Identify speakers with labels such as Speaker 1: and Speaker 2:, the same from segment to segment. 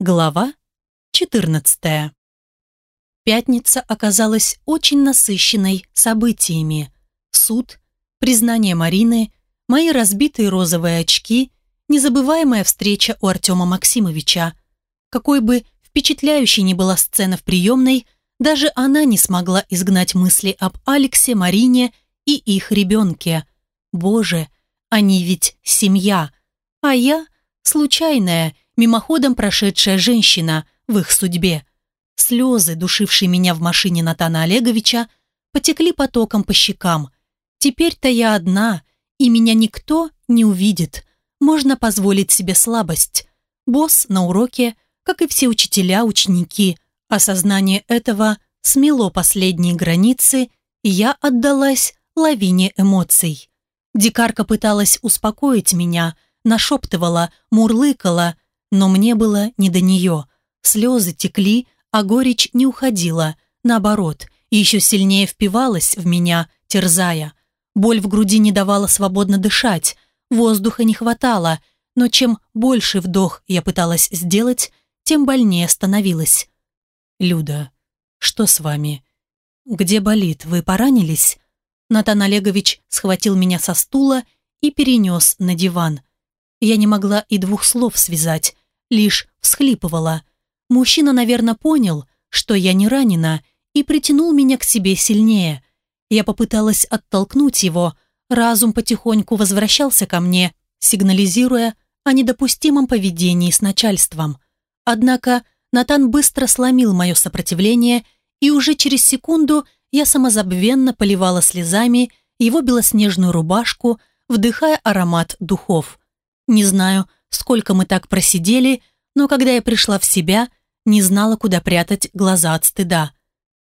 Speaker 1: Глава 14. Пятница оказалась очень насыщенной событиями. Суд, признание Марины, мои разбитые розовые очки, незабываемая встреча у Артема Максимовича. Какой бы впечатляющей ни была сцена в приемной, даже она не смогла изгнать мысли об Алексе, Марине и их ребенке. Боже, они ведь семья, а я – случайная – мимоходом прошедшая женщина в их судьбе. Слезы, душившие меня в машине Натана Олеговича, потекли потоком по щекам. Теперь-то я одна, и меня никто не увидит. Можно позволить себе слабость. Босс на уроке, как и все учителя, ученики. Осознание этого смело последние границы, и я отдалась лавине эмоций. Дикарка пыталась успокоить меня, нашептывала, мурлыкала – но мне было не до нее. Слезы текли, а горечь не уходила. Наоборот, еще сильнее впивалась в меня, терзая. Боль в груди не давала свободно дышать, воздуха не хватало, но чем больше вдох я пыталась сделать, тем больнее становилась. «Люда, что с вами? Где болит? Вы поранились?» Натан Олегович схватил меня со стула и перенес на диван. Я не могла и двух слов связать, лишь всхлипывала. Мужчина, наверное, понял, что я не ранена, и притянул меня к себе сильнее. Я попыталась оттолкнуть его, разум потихоньку возвращался ко мне, сигнализируя о недопустимом поведении с начальством. Однако Натан быстро сломил мое сопротивление, и уже через секунду я самозабвенно поливала слезами его белоснежную рубашку, вдыхая аромат духов. Не знаю, сколько мы так просидели, но когда я пришла в себя, не знала, куда прятать глаза от стыда.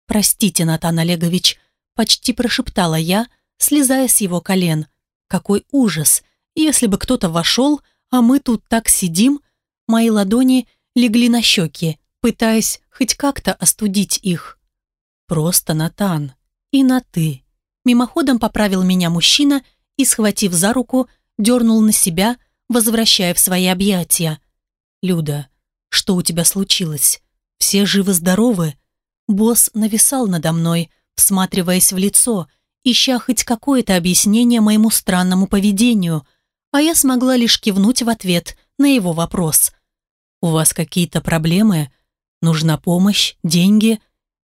Speaker 1: «Простите, Натан Олегович», — почти прошептала я, слезая с его колен. «Какой ужас! Если бы кто-то вошел, а мы тут так сидим...» Мои ладони легли на щеки, пытаясь хоть как-то остудить их. «Просто Натан. И на «ты». Мимоходом поправил меня мужчина и, схватив за руку, дернул на себя, возвращая в свои объятия. «Люда, что у тебя случилось? Все живы-здоровы?» Босс нависал надо мной, всматриваясь в лицо, ища хоть какое-то объяснение моему странному поведению, а я смогла лишь кивнуть в ответ на его вопрос. «У вас какие-то проблемы? Нужна помощь? Деньги?»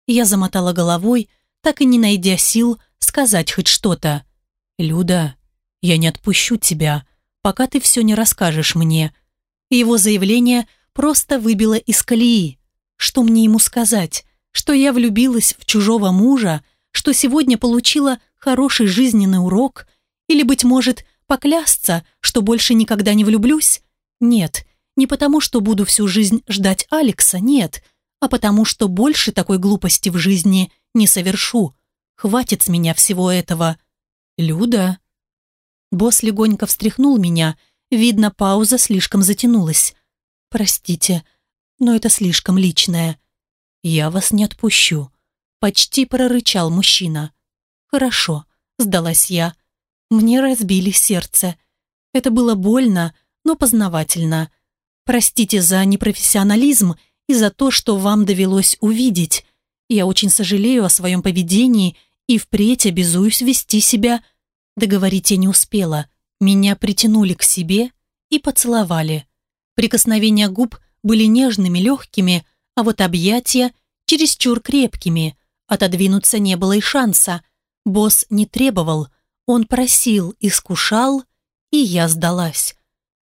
Speaker 1: Я замотала головой, так и не найдя сил сказать хоть что-то. «Люда, я не отпущу тебя», пока ты все не расскажешь мне». Его заявление просто выбило из колеи. Что мне ему сказать? Что я влюбилась в чужого мужа? Что сегодня получила хороший жизненный урок? Или, быть может, поклясться, что больше никогда не влюблюсь? Нет, не потому, что буду всю жизнь ждать Алекса, нет, а потому, что больше такой глупости в жизни не совершу. Хватит с меня всего этого. Люда, Босс легонько встряхнул меня. Видно, пауза слишком затянулась. «Простите, но это слишком личное». «Я вас не отпущу», — почти прорычал мужчина. «Хорошо», — сдалась я. Мне разбили сердце. Это было больно, но познавательно. Простите за непрофессионализм и за то, что вам довелось увидеть. Я очень сожалею о своем поведении и впредь обязуюсь вести себя Договорить я не успела. Меня притянули к себе и поцеловали. Прикосновения губ были нежными, легкими, а вот объятия чересчур крепкими. Отодвинуться не было и шанса. Босс не требовал, он просил, искушал, и я сдалась.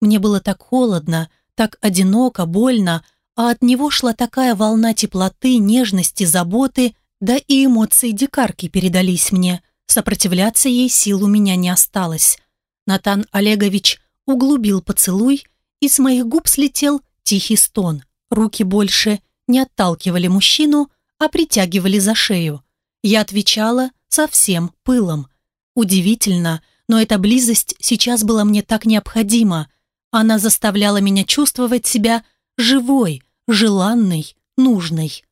Speaker 1: Мне было так холодно, так одиноко, больно, а от него шла такая волна теплоты, нежности, заботы, да и эмоции дикарки передались мне. Сопротивляться ей сил у меня не осталось. Натан Олегович углубил поцелуй, и с моих губ слетел тихий стон. Руки больше не отталкивали мужчину, а притягивали за шею. Я отвечала со всем пылом. Удивительно, но эта близость сейчас была мне так необходима. Она заставляла меня чувствовать себя живой, желанной, нужной.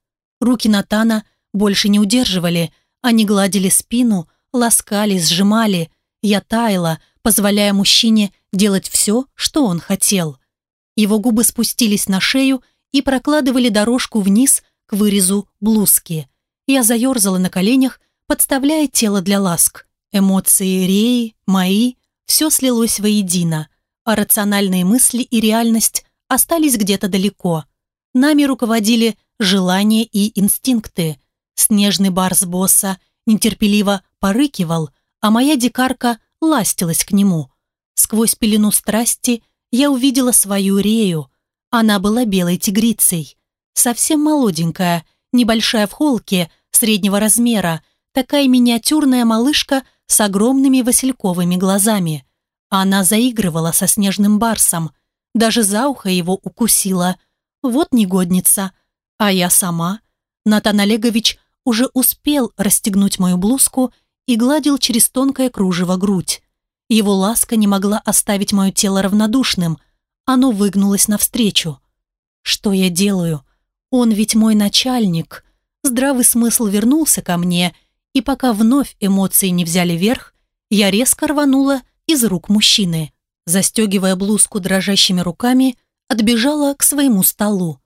Speaker 1: Руки Натана больше не удерживали, они гладили спину, ласкали, сжимали. Я таяла, позволяя мужчине делать все, что он хотел. Его губы спустились на шею и прокладывали дорожку вниз к вырезу блузки. Я заерзала на коленях, подставляя тело для ласк. Эмоции Реи, мои, все слилось воедино, а рациональные мысли и реальность остались где-то далеко. Нами руководили желания и инстинкты. Снежный барс босса нетерпеливо порыкивал, а моя дикарка ластилась к нему. Сквозь пелену страсти я увидела свою Рею. Она была белой тигрицей. Совсем молоденькая, небольшая в холке, среднего размера, такая миниатюрная малышка с огромными васильковыми глазами. Она заигрывала со снежным барсом, даже за ухо его укусила. Вот негодница. А я сама. Натан Олегович уже успел расстегнуть мою блузку и гладил через тонкое кружево грудь. Его ласка не могла оставить мое тело равнодушным. Оно выгнулось навстречу. Что я делаю? Он ведь мой начальник. Здравый смысл вернулся ко мне, и пока вновь эмоции не взяли верх, я резко рванула из рук мужчины. Застегивая блузку дрожащими руками, отбежала к своему столу.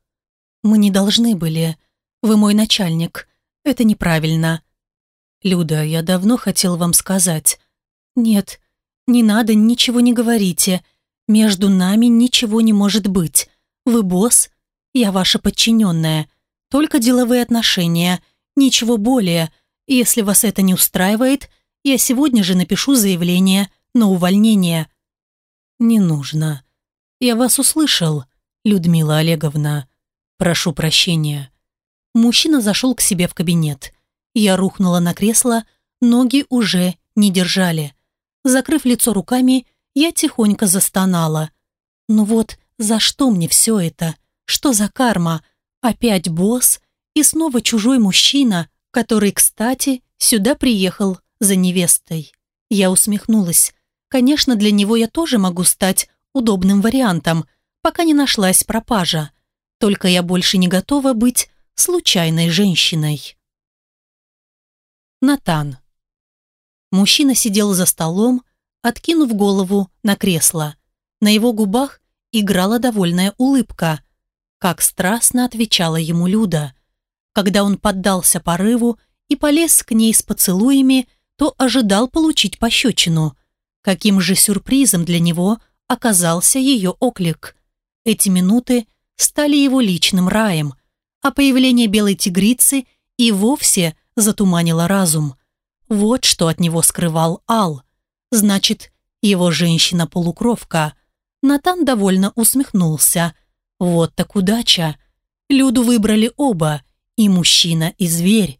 Speaker 1: «Мы не должны были. Вы мой начальник. Это неправильно». «Люда, я давно хотел вам сказать». «Нет, не надо, ничего не говорите. Между нами ничего не может быть. Вы босс, я ваша подчиненная. Только деловые отношения, ничего более. Если вас это не устраивает, я сегодня же напишу заявление на увольнение». «Не нужно. Я вас услышал, Людмила Олеговна. Прошу прощения». Мужчина зашел к себе в кабинет. Я рухнула на кресло, ноги уже не держали. Закрыв лицо руками, я тихонько застонала. «Ну вот, за что мне все это? Что за карма? Опять босс и снова чужой мужчина, который, кстати, сюда приехал за невестой». Я усмехнулась. Конечно, для него я тоже могу стать удобным вариантом, пока не нашлась пропажа. Только я больше не готова быть случайной женщиной. Натан. Мужчина сидел за столом, откинув голову на кресло. На его губах играла довольная улыбка. Как страстно отвечала ему Люда. Когда он поддался порыву и полез к ней с поцелуями, то ожидал получить пощечину. Каким же сюрпризом для него оказался ее оклик. Эти минуты стали его личным раем, а появление белой тигрицы и вовсе затуманило разум. Вот что от него скрывал Ал. Значит, его женщина-полукровка. Натан довольно усмехнулся. Вот так удача. Люду выбрали оба, и мужчина, и зверь.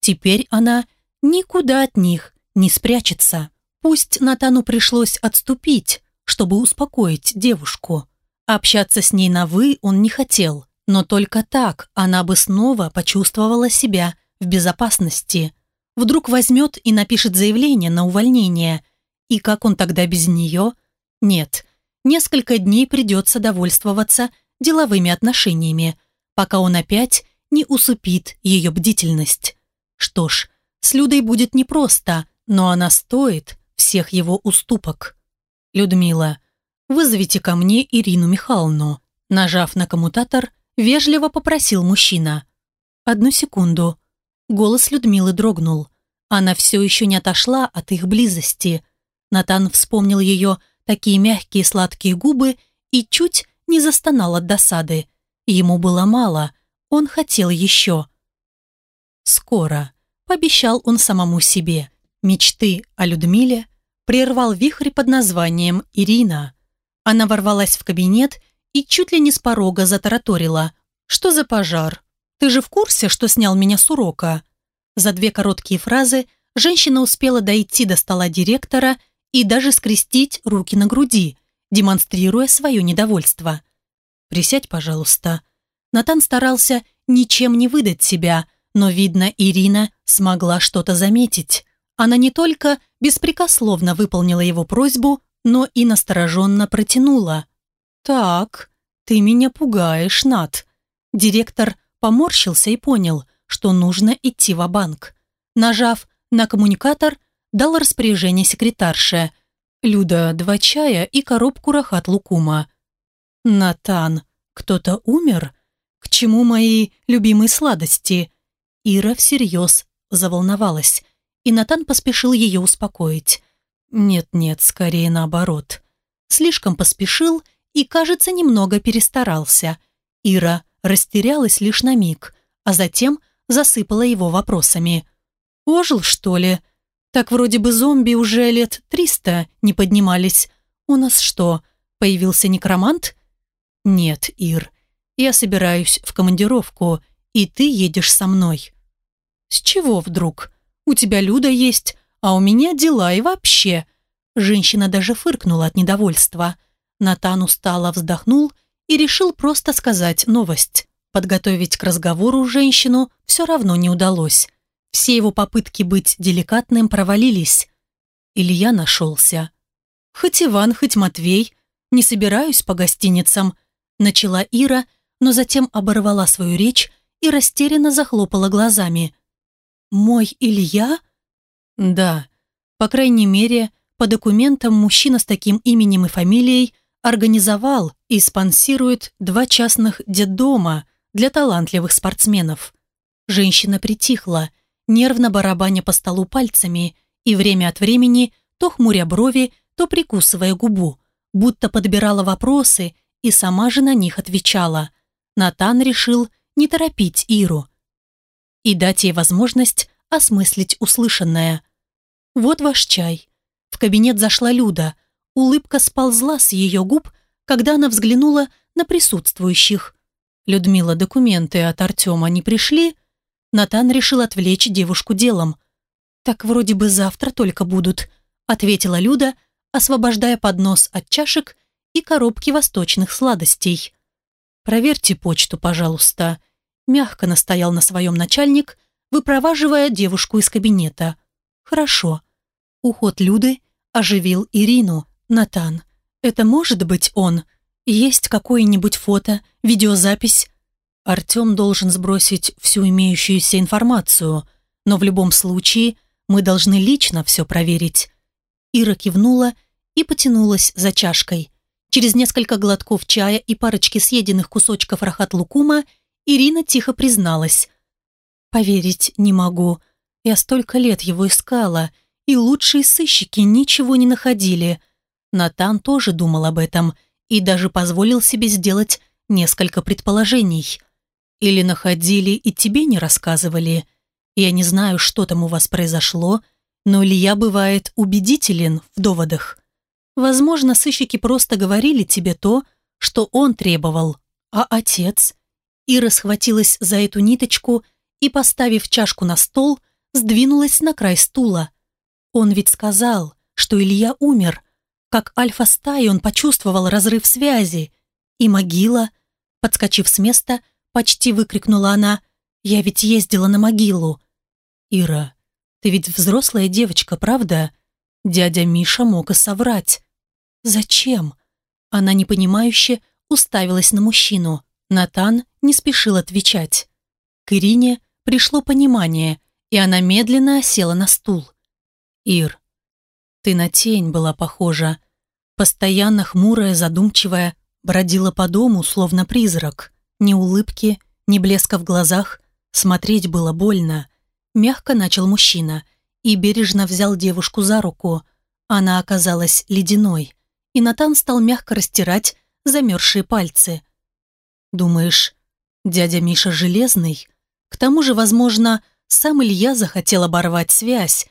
Speaker 1: Теперь она никуда от них не спрячется. Пусть Натану пришлось отступить, чтобы успокоить девушку. Общаться с ней на «вы» он не хотел, но только так она бы снова почувствовала себя в безопасности. Вдруг возьмет и напишет заявление на увольнение. И как он тогда без нее? Нет, несколько дней придется довольствоваться деловыми отношениями, пока он опять не усыпит ее бдительность. Что ж, с Людой будет непросто, но она стоит всех его уступок. «Людмила, вызовите ко мне Ирину Михайловну», нажав на коммутатор, вежливо попросил мужчина. «Одну секунду», Голос Людмилы дрогнул. Она все еще не отошла от их близости. Натан вспомнил ее такие мягкие сладкие губы и чуть не застонал от досады. Ему было мало, он хотел еще. «Скоро», — пообещал он самому себе. Мечты о Людмиле прервал вихрь под названием «Ирина». Она ворвалась в кабинет и чуть ли не с порога затараторила. «Что за пожар? «Ты же в курсе, что снял меня с урока?» За две короткие фразы женщина успела дойти до стола директора и даже скрестить руки на груди, демонстрируя свое недовольство. «Присядь, пожалуйста». Натан старался ничем не выдать себя, но, видно, Ирина смогла что-то заметить. Она не только беспрекословно выполнила его просьбу, но и настороженно протянула. «Так, ты меня пугаешь, Нат». Директор поморщился и понял, что нужно идти в банк Нажав на коммуникатор, дал распоряжение секретарше. «Люда, два чая и коробку рахат лукума». «Натан, кто-то умер?» К чему мои любимые сладости? Ира всерьез заволновалась, и Натан поспешил ее успокоить. Нет-нет, скорее наоборот. Слишком поспешил и, кажется, немного перестарался. Ира растерялась лишь на миг, а затем засыпала его вопросами. «Ожил, что ли? Так вроде бы зомби уже лет триста не поднимались. У нас что, появился некромант?» «Нет, Ир, я собираюсь в командировку, и ты едешь со мной». «С чего вдруг? У тебя Люда есть, а у меня дела и вообще». Женщина даже фыркнула от недовольства. Натан устало вздохнул и решил просто сказать новость. Подготовить к разговору женщину все равно не удалось. Все его попытки быть деликатным провалились. Илья нашелся. «Хоть Иван, хоть Матвей. Не собираюсь по гостиницам», начала Ира, но затем оборвала свою речь и растерянно захлопала глазами. «Мой Илья?» «Да. По крайней мере, по документам мужчина с таким именем и фамилией организовал и спонсирует два частных детдома для талантливых спортсменов. Женщина притихла, нервно барабаня по столу пальцами и время от времени то хмуря брови, то прикусывая губу, будто подбирала вопросы и сама же на них отвечала. Натан решил не торопить Иру и дать ей возможность осмыслить услышанное. «Вот ваш чай». В кабинет зашла Люда. Улыбка сползла с ее губ, когда она взглянула на присутствующих. Людмила, документы от Артема не пришли? Натан решил отвлечь девушку делом. «Так вроде бы завтра только будут», ответила Люда, освобождая поднос от чашек и коробки восточных сладостей. «Проверьте почту, пожалуйста», мягко настоял на своем начальник, выпроваживая девушку из кабинета. «Хорошо». Уход Люды оживил Ирину. «Натан, это может быть он?» Есть какое-нибудь фото, видеозапись? Артем должен сбросить всю имеющуюся информацию, но в любом случае мы должны лично все проверить. Ира кивнула и потянулась за чашкой. Через несколько глотков чая и парочки съеденных кусочков рахат-лукума Ирина тихо призналась. «Поверить не могу. Я столько лет его искала, и лучшие сыщики ничего не находили. Натан тоже думал об этом – и даже позволил себе сделать несколько предположений. Или находили и тебе не рассказывали. Я не знаю, что там у вас произошло, но Илья бывает убедителен в доводах. Возможно, сыщики просто говорили тебе то, что он требовал. А отец? Ира схватилась за эту ниточку и, поставив чашку на стол, сдвинулась на край стула. Он ведь сказал, что Илья умер, как альфа-стаи он почувствовал разрыв связи. И могила, подскочив с места, почти выкрикнула она, «Я ведь ездила на могилу». «Ира, ты ведь взрослая девочка, правда?» Дядя Миша мог и соврать. «Зачем?» Она непонимающе уставилась на мужчину. Натан не спешил отвечать. К Ирине пришло понимание, и она медленно села на стул. «Ир, ты на тень была похожа. Постоянно хмурая, задумчивая, бродила по дому, словно призрак. Ни улыбки, ни блеска в глазах. Смотреть было больно. Мягко начал мужчина и бережно взял девушку за руку. Она оказалась ледяной, и Натан стал мягко растирать замерзшие пальцы. «Думаешь, дядя Миша железный? К тому же, возможно, сам Илья захотел оборвать связь,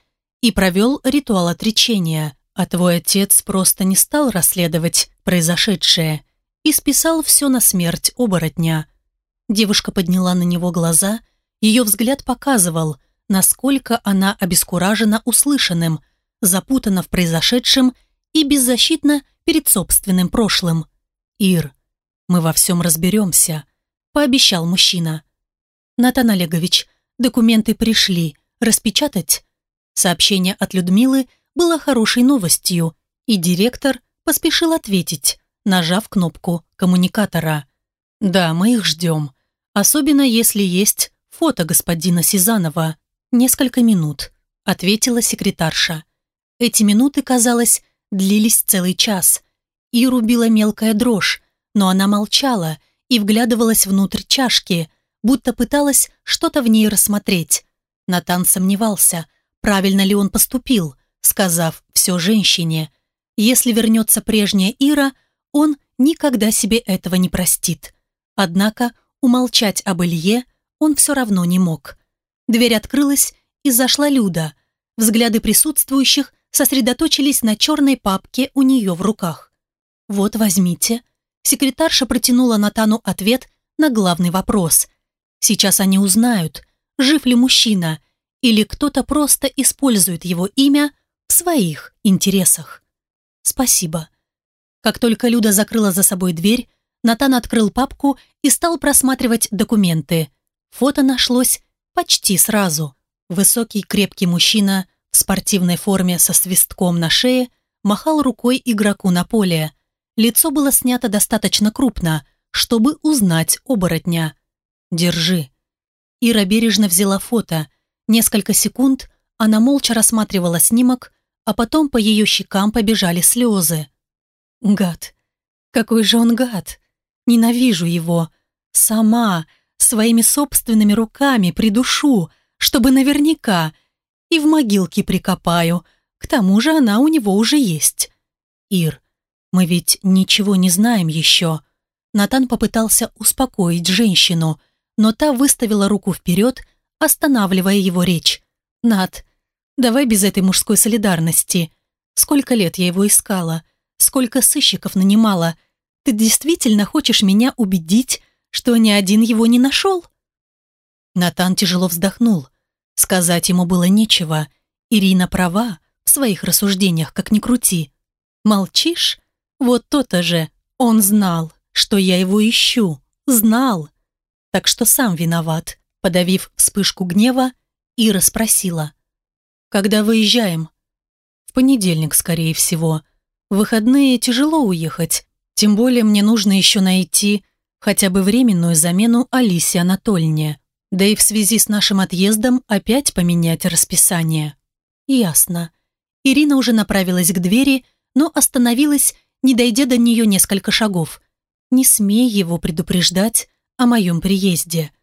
Speaker 1: и провел ритуал отречения, а твой отец просто не стал расследовать произошедшее и списал все на смерть оборотня. Девушка подняла на него глаза, ее взгляд показывал, насколько она обескуражена услышанным, запутана в произошедшем и беззащитна перед собственным прошлым. «Ир, мы во всем разберемся», — пообещал мужчина. «Натан Олегович, документы пришли. Распечатать?» Сообщение от Людмилы было хорошей новостью, и директор поспешил ответить, нажав кнопку коммуникатора. «Да, мы их ждем. Особенно если есть фото господина Сизанова. Несколько минут», — ответила секретарша. Эти минуты, казалось, длились целый час. И рубила мелкая дрожь, но она молчала и вглядывалась внутрь чашки, будто пыталась что-то в ней рассмотреть. Натан сомневался, правильно ли он поступил, сказав все женщине. Если вернется прежняя Ира, он никогда себе этого не простит. Однако умолчать об Илье он все равно не мог. Дверь открылась, и зашла Люда. Взгляды присутствующих сосредоточились на черной папке у нее в руках. «Вот, возьмите». Секретарша протянула Натану ответ на главный вопрос. Сейчас они узнают, жив ли мужчина, или кто-то просто использует его имя в своих интересах. «Спасибо». Как только Люда закрыла за собой дверь, Натан открыл папку и стал просматривать документы. Фото нашлось почти сразу. Высокий крепкий мужчина в спортивной форме со свистком на шее махал рукой игроку на поле. Лицо было снято достаточно крупно, чтобы узнать оборотня. «Держи». Ира бережно взяла фото. Несколько секунд она молча рассматривала снимок, а потом по ее щекам побежали слезы. «Гад! Какой же он гад! Ненавижу его! Сама, своими собственными руками придушу, чтобы наверняка, и в могилке прикопаю. К тому же она у него уже есть. Ир, мы ведь ничего не знаем еще. Натан попытался успокоить женщину, но та выставила руку вперед, останавливая его речь. «Нат, давай без этой мужской солидарности. Сколько лет я его искала, сколько сыщиков нанимала. Ты действительно хочешь меня убедить, что ни один его не нашел?» Натан тяжело вздохнул. Сказать ему было нечего. Ирина права в своих рассуждениях, как ни крути. «Молчишь? Вот то-то же. Он знал, что я его ищу. Знал. Так что сам виноват». Подавив вспышку гнева, Ира спросила. «Когда выезжаем?» «В понедельник, скорее всего. В выходные тяжело уехать. Тем более мне нужно еще найти хотя бы временную замену Алисе Анатольевне. Да и в связи с нашим отъездом опять поменять расписание. Ясно. Ирина уже направилась к двери, но остановилась, не дойдя до нее несколько шагов. Не смей его предупреждать о моем приезде.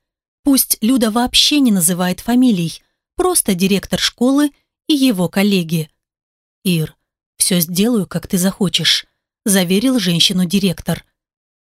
Speaker 1: Пусть Люда вообще не называет фамилий, просто директор школы и его коллеги. «Ир, все сделаю, как ты захочешь», – заверил женщину директор.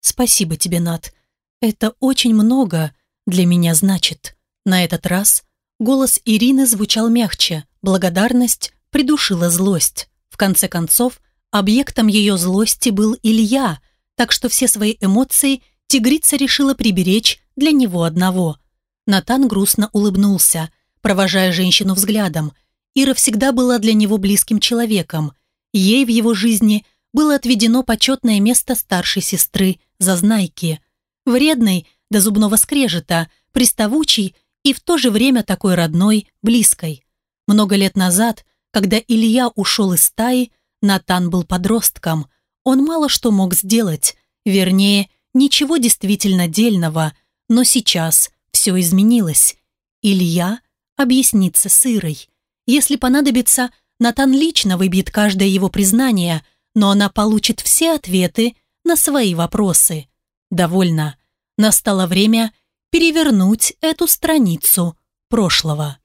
Speaker 1: «Спасибо тебе, Над. Это очень много для меня значит». На этот раз голос Ирины звучал мягче, благодарность придушила злость. В конце концов, объектом ее злости был Илья, так что все свои эмоции тигрица решила приберечь для него одного. Натан грустно улыбнулся, провожая женщину взглядом. Ира всегда была для него близким человеком. Ей в его жизни было отведено почетное место старшей сестры Зазнайки. Вредной до зубного скрежета, приставучей и в то же время такой родной, близкой. Много лет назад, когда Илья ушел из стаи, Натан был подростком. Он мало что мог сделать, вернее, ничего действительно дельного, но сейчас все изменилось. Илья объяснится с Ирой. Если понадобится, Натан лично выбьет каждое его признание, но она получит все ответы на свои вопросы. Довольно. Настало время перевернуть эту страницу прошлого.